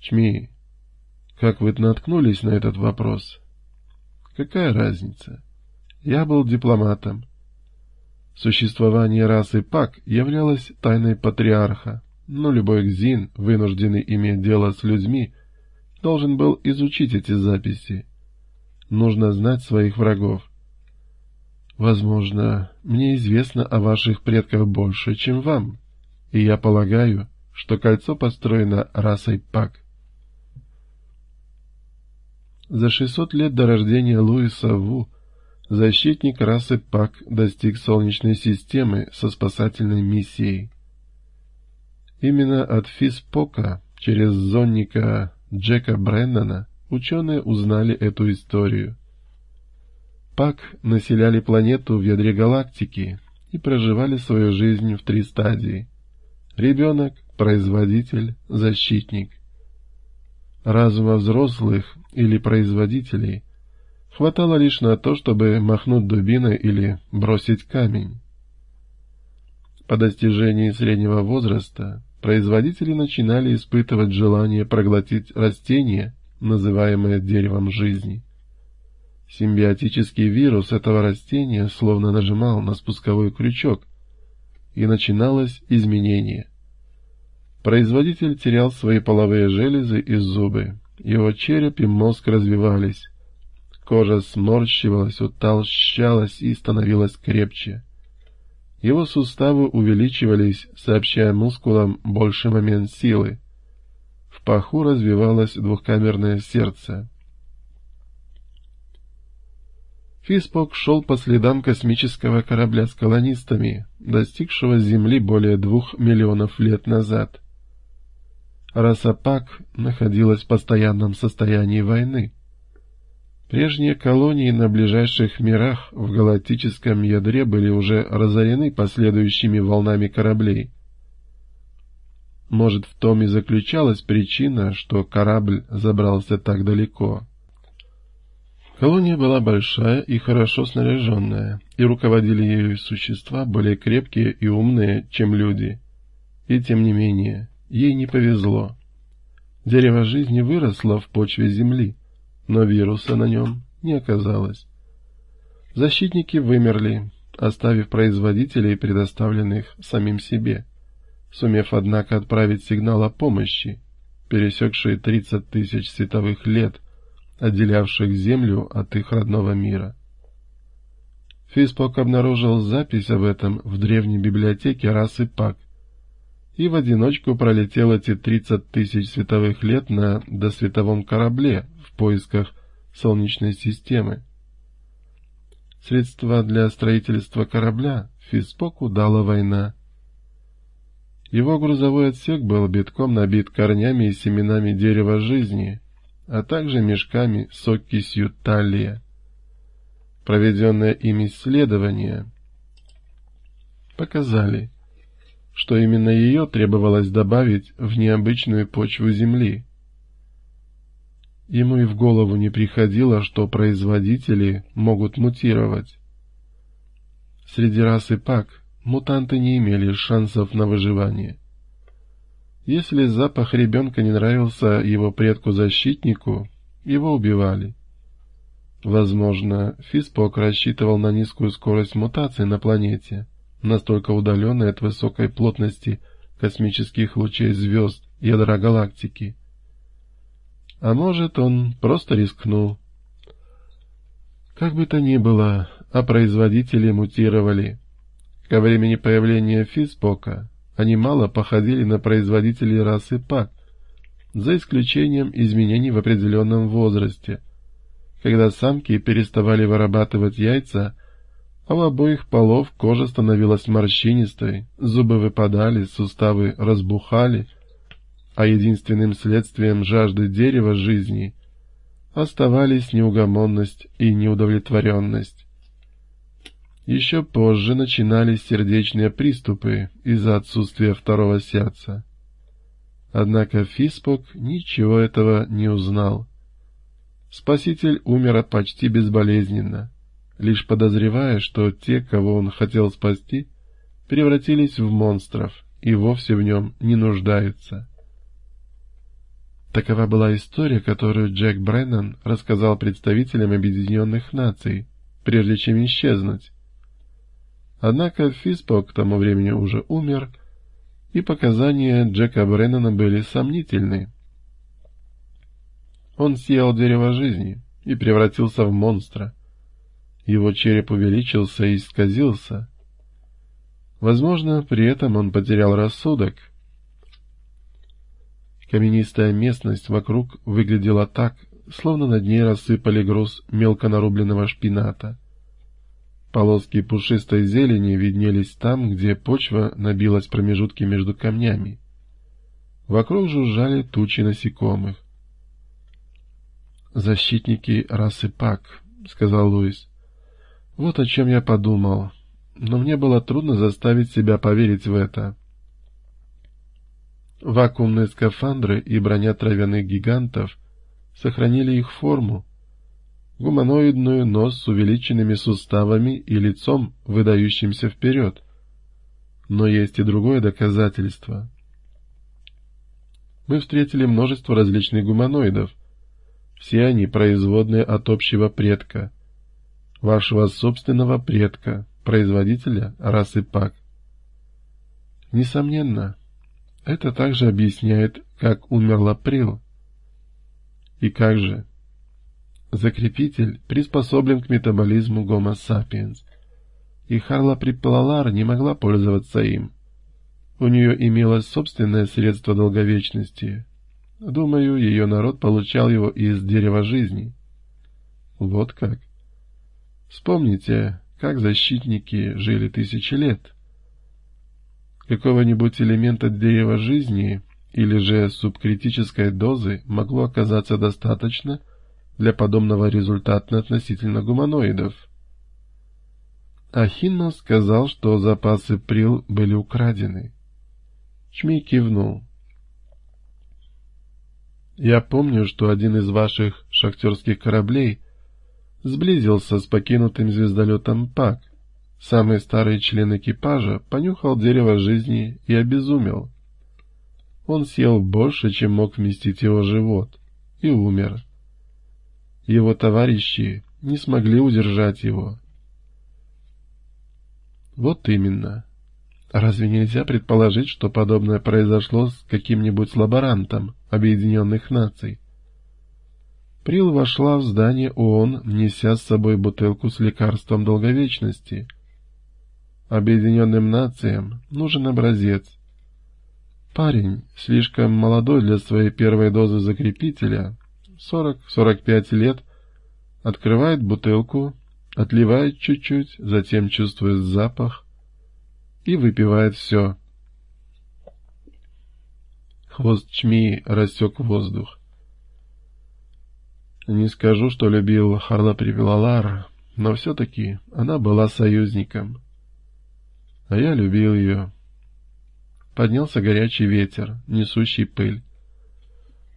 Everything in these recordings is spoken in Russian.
Чми, как вы наткнулись на этот вопрос? Какая разница? Я был дипломатом. Существование расы Пак являлось тайной патриарха, но любой гзин, вынужденный иметь дело с людьми, должен был изучить эти записи. Нужно знать своих врагов. Возможно, мне известно о ваших предках больше, чем вам, и я полагаю, что кольцо построено расой Пак. За 600 лет до рождения Луиса Ву защитник расы Пак достиг Солнечной системы со спасательной миссией. Именно от Фиспока через зонника Джека Брэндона ученые узнали эту историю. Пак населяли планету в ядре галактики и проживали свою жизнь в три стадии. Ребенок, производитель, защитник. Разума взрослых или производителей хватало лишь на то, чтобы махнуть дубиной или бросить камень. По достижении среднего возраста производители начинали испытывать желание проглотить растение, называемое деревом жизни. Симбиотический вирус этого растения словно нажимал на спусковой крючок, и начиналось изменение. Производитель терял свои половые железы и зубы, его череп и мозг развивались, кожа сморщивалась, утолщалась и становилась крепче. Его суставы увеличивались, сообщая мускулам больше момент силы. В паху развивалось двухкамерное сердце. Фиспок шел по следам космического корабля с колонистами, достигшего Земли более двух миллионов лет назад. Раса Пак находилась в постоянном состоянии войны. Прежние колонии на ближайших мирах в галактическом ядре были уже разорены последующими волнами кораблей. Может, в том и заключалась причина, что корабль забрался так далеко. Колония была большая и хорошо снаряженная, и руководили ею существа более крепкие и умные, чем люди. И тем не менее, ей не повезло. Дерево жизни выросло в почве земли но вируса на нем не оказалось. Защитники вымерли, оставив производителей, предоставленных самим себе, сумев, однако, отправить сигнал о помощи, пересекшие 30 тысяч световых лет, отделявших Землю от их родного мира. Фиспок обнаружил запись об этом в древней библиотеке расы Пак и в одиночку пролетел эти 30 тысяч световых лет на досветовом корабле поисках Солнечной системы. Средства для строительства корабля Фиспоку дала война. Его грузовой отсек был битком набит корнями и семенами дерева жизни, а также мешками с окисью талия. Проведенное им исследование показали, что именно ее требовалось добавить в необычную почву Земли. Ему и в голову не приходило, что производители могут мутировать. Среди расы ПАК мутанты не имели шансов на выживание. Если запах ребенка не нравился его предку-защитнику, его убивали. Возможно, Фиспок рассчитывал на низкую скорость мутации на планете, настолько удаленной от высокой плотности космических лучей звезд ядра галактики. А может, он просто рискнул. Как бы то ни было, а производители мутировали. Ко времени появления Фиспока они мало походили на производителей расы ПАК, за исключением изменений в определенном возрасте, когда самки переставали вырабатывать яйца, а у обоих полов кожа становилась морщинистой, зубы выпадали, суставы разбухали — а единственным следствием жажды дерева жизни оставались неугомонность и неудовлетворенность. Еще позже начинались сердечные приступы из-за отсутствия второго сердца. Однако Фиспок ничего этого не узнал. Спаситель умер почти безболезненно, лишь подозревая, что те, кого он хотел спасти, превратились в монстров и вовсе в нем не нуждаются. Такова была история, которую Джек Бреннан рассказал представителям Объединенных Наций, прежде чем исчезнуть. Однако Фиспо к тому времени уже умер, и показания Джека Бреннана были сомнительны. Он съел дерево жизни и превратился в монстра. Его череп увеличился и исказился. Возможно, при этом он потерял рассудок. Каменистая местность вокруг выглядела так, словно над ней рассыпали груз мелко нарубленного шпината. Полоски пушистой зелени виднелись там, где почва набилась промежутки между камнями. Вокруг жужжали тучи насекомых. «Защитники расы Пак», — сказал Луис. «Вот о чем я подумал, но мне было трудно заставить себя поверить в это». Вакуумные скафандры и броня травяных гигантов сохранили их форму, гуманоидную, но с увеличенными суставами и лицом, выдающимся вперед. Но есть и другое доказательство. Мы встретили множество различных гуманоидов. Все они производные от общего предка, вашего собственного предка, производителя расы Пак. Несомненно, это также объясняет, как умер Лаприл. И как же? Закрепитель приспособлен к метаболизму Homo sapiens, и Харла Припалалар не могла пользоваться им. У нее имелось собственное средство долговечности. Думаю, ее народ получал его из дерева жизни. Вот как. Вспомните, как защитники жили тысячи лет. Какого-нибудь элемента дерева жизни или же субкритической дозы могло оказаться достаточно, для подобного результата относительно гуманоидов. Ахинно сказал, что запасы прил были украдены. Чмей кивнул. «Я помню, что один из ваших шахтерских кораблей сблизился с покинутым звездолетом ПАК. Самый старый член экипажа понюхал дерево жизни и обезумел. Он съел больше, чем мог вместить его живот, и умер. Его товарищи не смогли удержать его. Вот именно. Разве нельзя предположить, что подобное произошло с каким-нибудь лаборантом Объединенных Наций? Прил вошла в здание ООН, неся с собой бутылку с лекарством долговечности. Объединенным Нациям нужен образец. Парень, слишком молодой для своей первой дозы закрепителя, 40-45 лет, открывает бутылку, отливает чуть-чуть, затем чувствует запах и выпивает все. Хвост чми рассек воздух. Не скажу, что любил Харла Привилалар, но все-таки она была союзником. А я любил ее. Поднялся горячий ветер, несущий пыль.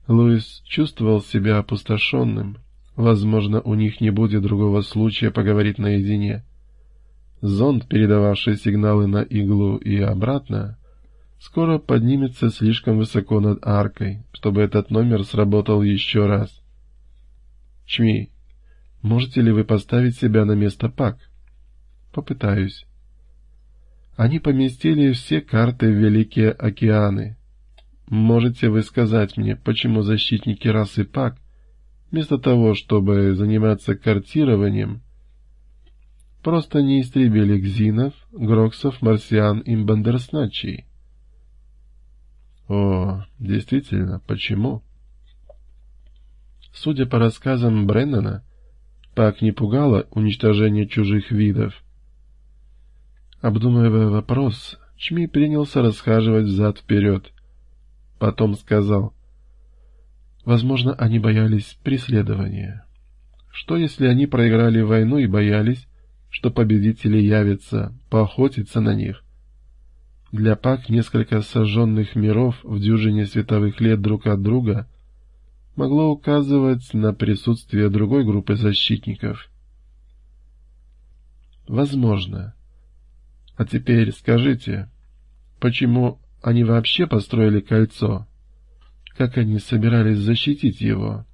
Луис чувствовал себя опустошенным. Возможно, у них не будет другого случая поговорить наедине. Зонд, передававший сигналы на иглу и обратно, скоро поднимется слишком высоко над аркой, чтобы этот номер сработал еще раз. Чми, можете ли вы поставить себя на место Пак? Попытаюсь. Они поместили все карты в Великие океаны, Можете вы сказать мне, почему защитники расы ПАК, вместо того, чтобы заниматься картированием, просто не истребили гзинов, гроксов, марсиан и бандерсначей? О, действительно, почему? Судя по рассказам Бреннана, Пак не пугало уничтожение чужих видов. Обдумывая вопрос, Чми принялся расхаживать взад-вперед. Потом сказал, возможно, они боялись преследования. Что, если они проиграли войну и боялись, что победители явятся поохотиться на них? Для Пак несколько сожженных миров в дюжине световых лет друг от друга могло указывать на присутствие другой группы защитников. Возможно. А теперь скажите, почему они вообще построили кольцо? как они собирались защитить его.